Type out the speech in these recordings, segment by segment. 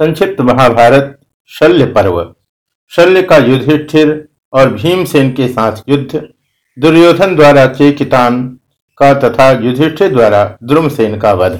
संक्षिप्त महाभारत, शल्य पर्व। शल्य का युधिष्ठिर और भीमसेन के साथ युद्ध, दुर्योधन द्वारा चेकितान का तथा युधिष्ठिर द्वारा द्रुमसेन का वध।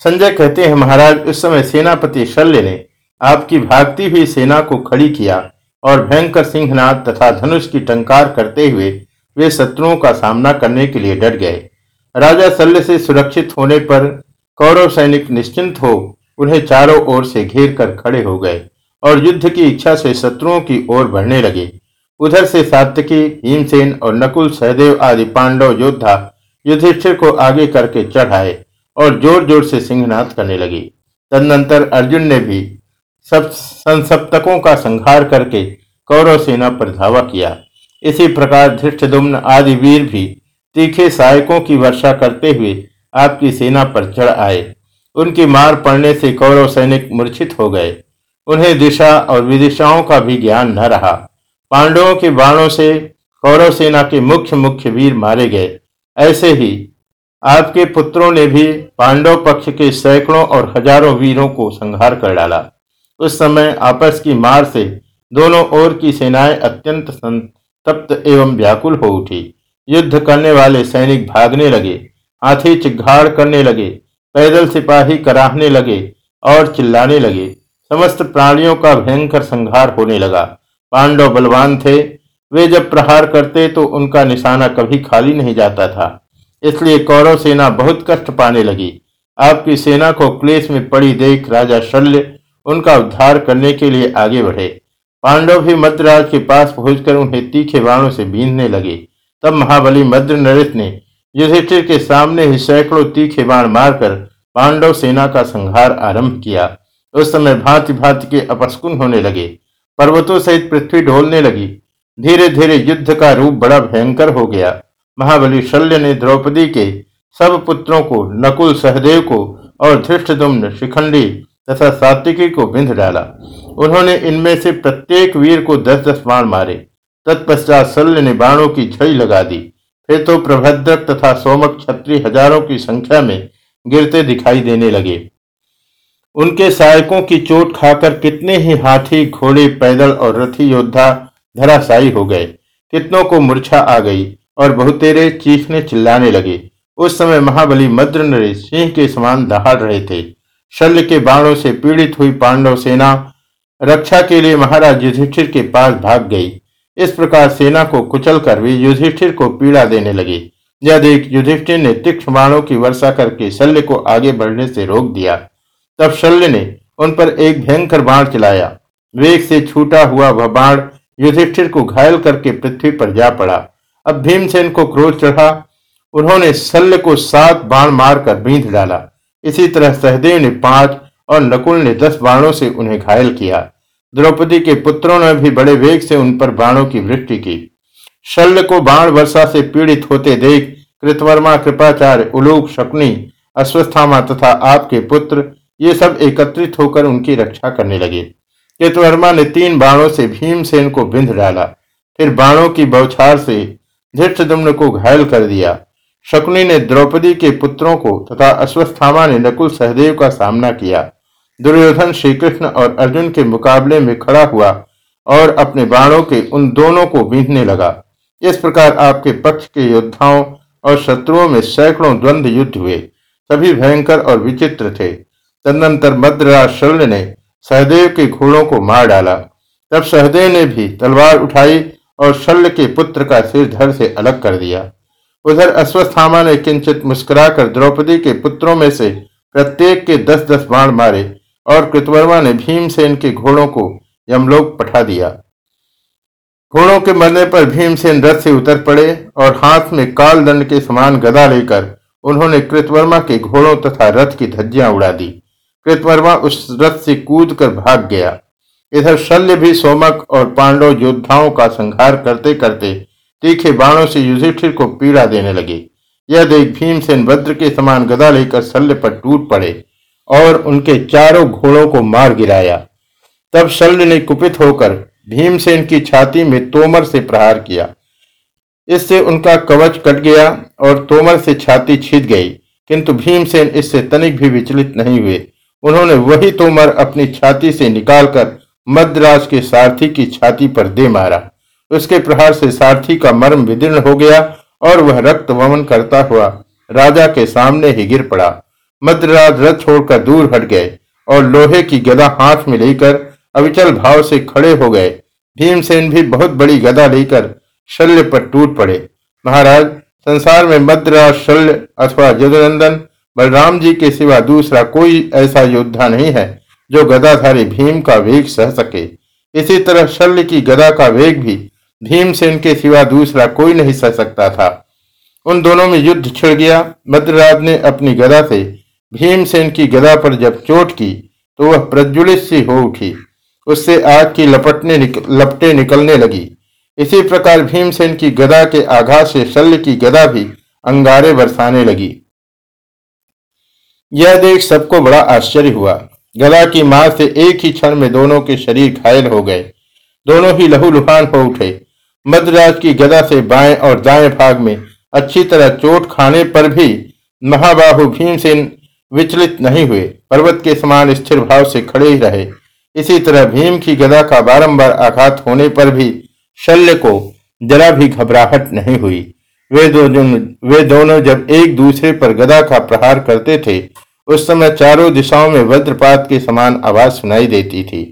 संजय कहते हैं, महाराज, उस समय सेनापति शल्य ने आपकी भागती हुई सेना को खड़ी किया और भयंकर सिंहनाथ तथा धनुष की टंकार करते हुए वे शत्रुओं का सामना करने के लिए डट गए। राजा शल्य से सुरक्षित होने पर कौरव सैनिक निश्चिंत हो उन्हें चारों ओर से घेर कर खड़े हो गए और युद्ध की इच्छा से शत्रुओं की ओर बढ़ने लगे। उधर से सात्यकी भीमसेन और नकुल, सहदेव आदि पांडव योद्धा युधिष्ठिर को आगे करके चढ़ाए और ज़ोर ज़ोर से सिंहनाथ करने लगे। तदनंतर अर्जुन ने भी सब संसप्तकों का संहार करके कौरव सेना पर धावा किया। इसी प्रकार धृष्टदुम्न आदि वीर भी तीखे सहायकों की वर्षा करते हुए आपकी सेना पर चढ़ आए। उनकी मार पड़ने से कौरव सैनिक मूर्छित हो गए। उन्हें दिशा और विदिशाओं का भी ज्ञान न रहा। पांडवों के बाणों से कौरव सेना के मुख्य मुख्य वीर मारे गए। ऐसे ही आपके पुत्रों ने भी पांडव पक्ष के सैकड़ों और हज़ारों वीरों को संहार कर डाला। उस समय आपस की मार से दोनों ओर की सेनाएँ अत्यंत संतप्त एवं व्याकुल हो उठी। युद्ध करने वाले सैनिक भागने लगे, हाथी चिघाड़ करने लगे पैदल सिपाही कराहने लगे और चिल्लाने लगे। समस्त प्राणियों का भयंकर संहार होने लगा। पांडव बलवान थे। वे जब प्रहार करते तो उनका निशाना कभी खाली नहीं जाता था। इसलिए कौरव सेना बहुत कष्ट पाने लगी। आपकी सेना को क्लेश में पड़ी देख राजा शल्य उनका उद्धार करने के लिए आगे बढ़े। पांडव भी मद्रराज के पास पहुंचकर उन्हें तीखे बाणों से बीनने लगे। तब महाबली मद्र नरेश ने युधिष्ठिर के सामने ही सैकड़ों तीखे बाण मारकर पांडव सेना का संहार आरंभ किया। उस समय भांति भांति के अपस्कुन होने लगे। पर्वतों सहित पृथ्वी ढोलने लगी। धीरे धीरे युद्ध का रूप बड़ा भयंकर हो गया। महाबली शल्य ने द्रौपदी के सब पुत्रों को, नकुल सहदेव को और धृष्टदुम्न शिखंडी तथा सात्विकी को बिंध डाला। उन्होंने इनमें से प्रत्येक वीर को दस दस बाण मारे। तत्पश्चात शल्य ने बाणों की झड़ी लगा दी। फिर तो प्रभद्रक तथा सोमक छत्री हज़ारों की संख्या में गिरते दिखाई देने लगे। उनके सहायकों की चोट खाकर कितने ही हाथी, घोड़े, पैदल और रथी योद्धा धराशायी हो गए। कितनों को मूर्छा आ गई और बहुतेरे चीखने चिल्लाने लगे। उस समय महाबली मद्र नरेश सिंह के समान दहाड़ रहे थे। शल्य के बाणों से पीड़ित हुई पांडव सेना रक्षा के लिए महाराज युधिष्ठिर के पास भाग गई। इस प्रकार सेना को कुचल कर वे युधिष्ठिर को पीड़ा देने लगे। यह देख युधिष्ठिर ने तीक्ष्ण बाणों की वर्षा करके शल्य को आगे बढ़ने से रोक दिया, तब शल्य ने उन पर एक भयंकर बाण चलाया। वेग से छूटा हुआ वह बाण युधिष्ठिर को घायल करके पृथ्वी पर जा पड़ा। अब भीमसेन को क्रोध चढ़ा। उन्होंने शल्य को सात बाण मारकर बींध डाला। इसी तरह सहदेव ने पाँच और नकुल ने दस बाणों से उन्हें घायल किया। द्रौपदी के पुत्रों ने भी बड़े वेग से उन पर बाणों की वृष्टि की। शल्य को बाण वर्षा से पीड़ित होते देख कृतवर्मा, कृपाचार्य, उलूक, शकुनी, अश्वस्थामा तथा आपके पुत्र ये सब एकत्रित होकर उनकी रक्षा करने लगे। कृतवर्मा ने तीन बाणों से भीमसेन को बिंध डाला। फिर बाणों की बौछार से धृष्टदुम्न को घायल कर दिया। शकुनी ने द्रौपदी के पुत्रों को तथा अश्वस्थामा ने नकुल सहदेव का सामना किया। दुर्योधन श्री कृष्ण और अर्जुन के मुकाबले में खड़ा हुआ और अपने बाणों के उन दोनों को बींधने लगा। इस प्रकार आपके पक्ष के योद्धाओं और शत्रुओं में सैकड़ों द्वंद्व युद्ध हुए। सभी भयंकर और विचित्र थे। तदनंतर मद्रराज शल्य ने सहदेव के घोड़ों को मार डाला। तब सहदेव ने भी तलवार उठाई और शल्य के पुत्र का सिर धर से अलग कर दिया। उधर अश्वस्थामा ने किंचित मुस्कुराकर द्रौपदी के पुत्रों में से प्रत्येक के दस दस बाण मारे। और कृतवर्मा ने भीमसेन के घोड़ों को यमलोक पठा दिया। घोड़ों के मरने पर भीमसेन रथ से उतर पड़े और हाथ में काल दंड के समान गदा लेकर उन्होंने कृतवर्मा के घोड़ों तथा रथ की धज्जियाँ उड़ा दी। कृतवर्मा उस रथ से कूद कर भाग गया। इधर शल्य भी सोमक और पांडव योद्धाओं का संहार करते करते तीखे बाणों से युधिष्ठिर को पीड़ा देने लगे। यह देख भीमसेन वज्र के समान गदा लेकर शल्य पर टूट पड़े। और उनके चारों घोड़ों को मार गिराया। तब शल्य ने कुपित होकर भीमसेन की छाती में तोमर से प्रहार किया। इससे उनका कवच कट गया और तोमर से छाती छिद गई, किंतु भीमसेन इससे तनिक भी विचलित नहीं हुए। उन्होंने वही तोमर अपनी छाती से निकालकर मद्राज के सारथी की छाती पर दे मारा। उसके प्रहार से सारथी का मर्म विदीर्ण हो गया और वह रक्त वमन करता हुआ राजा के सामने ही गिर पड़ा। मद्राज रथ छोड़कर दूर हट गए और लोहे की गदा हाथ में लेकर अविचल भाव से खड़े हो गए। भीमसेन भी बहुत बड़ी गदा लेकर शल्य पर टूट पड़े। महाराज, संसार में मद्राज, शल्य अथवा जदुनंदन, बलराम जी के सिवा दूसरा कोई ऐसा योद्धा नहीं है जो गदाधारी भीम का वेग सह सके। इसी तरह शल्य की गदा का वेग भी भीमसेन के सिवा दूसरा कोई नहीं सह सकता था। उन दोनों में युद्ध छिड़ गया। मद्रराज ने अपनी गदा से भीमसेन की गदा पर जब चोट की तो वह प्रज्वलित सी हो उठी। उससे आग की लपटने निक, लपटे निकलने लगी। इसी प्रकार भीमसेन की गदा के आघात से शल्य की गदा भी अंगारे बरसाने लगी। यह देख सबको बड़ा आश्चर्य हुआ। गदा की मार से एक ही क्षण में दोनों के शरीर घायल हो गए। दोनों ही लहूलुहान हो उठे। मद्राज की गदा से बाएँ और दाएँ भाग में अच्छी तरह चोट खाने पर भी महाबाहु भीमसेन विचलित नहीं हुए। पर्वत के समान स्थिर भाव से खड़े ही रहे। इसी तरह भीम की गदा का बारंबार आघात होने पर भी शल्य को जरा भी घबराहट नहीं हुई। वे दोनों वे दोनों जब एक दूसरे पर गदा का प्रहार करते थे उस समय चारों दिशाओं में वज्रपात के समान आवाज़ सुनाई देती थी।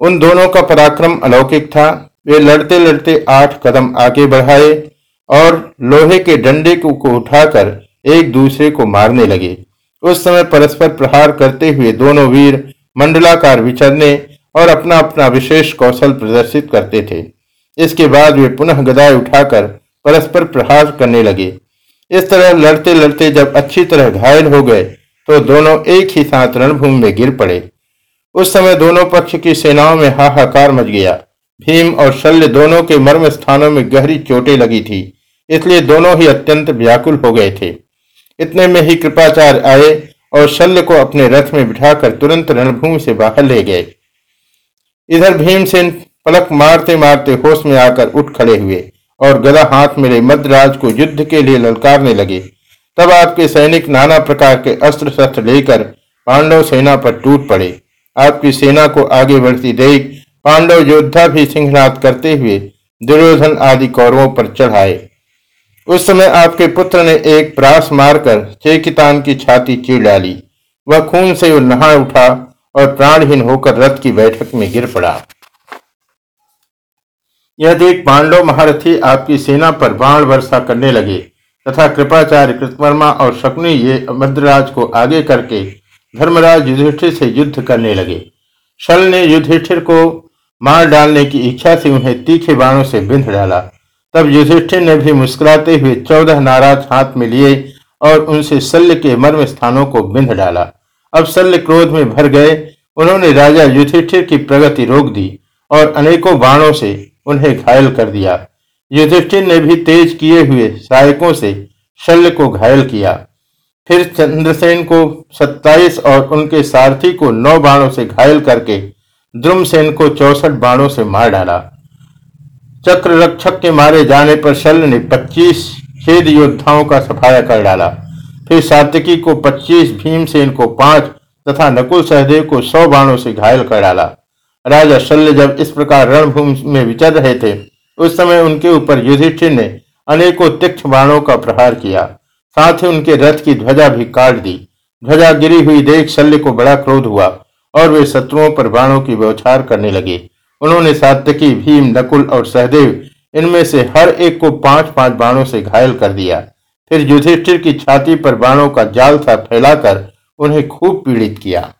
उन दोनों का पराक्रम अलौकिक था। वे लड़ते लड़ते आठ कदम आगे बढ़ाए और लोहे के डंडे को, उठाकर एक दूसरे को मारने लगे। उस समय परस्पर प्रहार करते हुए दोनों वीर मंडलाकार विचरने और अपना अपना विशेष कौशल प्रदर्शित करते थे। इसके बाद वे पुनः गदाएँ उठाकर परस्पर प्रहार करने लगे। इस तरह लड़ते लड़ते जब अच्छी तरह घायल हो गए तो दोनों एक ही साथ रणभूमि में गिर पड़े। उस समय दोनों पक्ष की सेनाओं में हाहाकार मच गया। भीम और शल्य दोनों के मर्म स्थानों में गहरी चोटें लगी थी, इसलिए दोनों ही अत्यंत व्याकुल हो गए थे। इतने में ही कृपाचार्य आए और शल्य को अपने रथ में बिठाकर तुरंत रणभूमि से बाहर ले गए। इधर भीमसेन पलक मारते मारते होश में आकर उठ खड़े हुए और गदा हाथ मेरे मद्राज को युद्ध के लिए ललकारने लगे। तब आपके सैनिक नाना प्रकार के अस्त्र शस्त्र लेकर पांडव सेना पर टूट पड़े। आपकी सेना को आगे बढ़ती देख पांडव योद्धा भी सिंहनाथ करते हुए दुर्योधन आदि कौरवों पर चढ़ाए। उस समय आपके पुत्र ने एक प्रास मारकर चेकितान की छाती चीर डाली। वह खून से नहा उठा और प्राणहीन होकर रथ की बैठक में गिर पड़ा। यह देख पांडव महारथी आपकी सेना पर बाण वर्षा करने लगे तथा कृपाचार्य कृतवर्मा और शकुनी ये मद्राज को आगे करके धर्मराज युधिष्ठिर से युद्ध करने लगे। शल ने युधिष्ठिर को मार डालने की इच्छा से उन्हें तीखे बाणों से बिंध डाला। तब युधिष्ठिर ने भी मुस्कुराते हुए चौदह नाराज़ हाथ में लिए और उनसे शल्य के मर्म स्थानों को बिंध डाला। अब शल्य क्रोध में भर गए। उन्होंने राजा युधिष्ठिर की प्रगति रोक दी और अनेकों बाणों से उन्हें घायल कर दिया। युधिष्ठिर ने भी तेज किए हुए सहायकों से शल्य को घायल किया। फिर चंद्रसेन को सत्ताईस और उनके सारथी को नौ बाणों से घायल करके द्रुमसेन को चौसठ बाणों से मार डाला। चक्र रक्षक के मारे जाने पर शल्य ने पच्चीस छेद योद्धाओं का सफाया कर डाला। फिर सातिकी को पच्चीस, भीमसेन को पाँच तथा नकुल सहदेव को सौ बाणों से घायल कर डाला। राजा शल्य जब इस प्रकार रणभूमि में विचर रहे थे, उस समय उनके ऊपर युधिष्ठिर ने अनेकों तीक्ष बाणों का प्रहार किया। साथ ही उनके रथ की ध्वजा भी काट दी। ध्वजा गिरी हुई देख शल्य को बड़ा क्रोध हुआ और वे शत्रुओं पर बाणों की व्यवचार करने लगे। उन्होंने सात्यकी भीम, नकुल और सहदेव, इनमें से हर एक को पाँच पाँच बाणों से घायल कर दिया। फिर युधिष्ठिर की छाती पर बाणों का जाल था फैलाकर उन्हें खूब पीड़ित किया।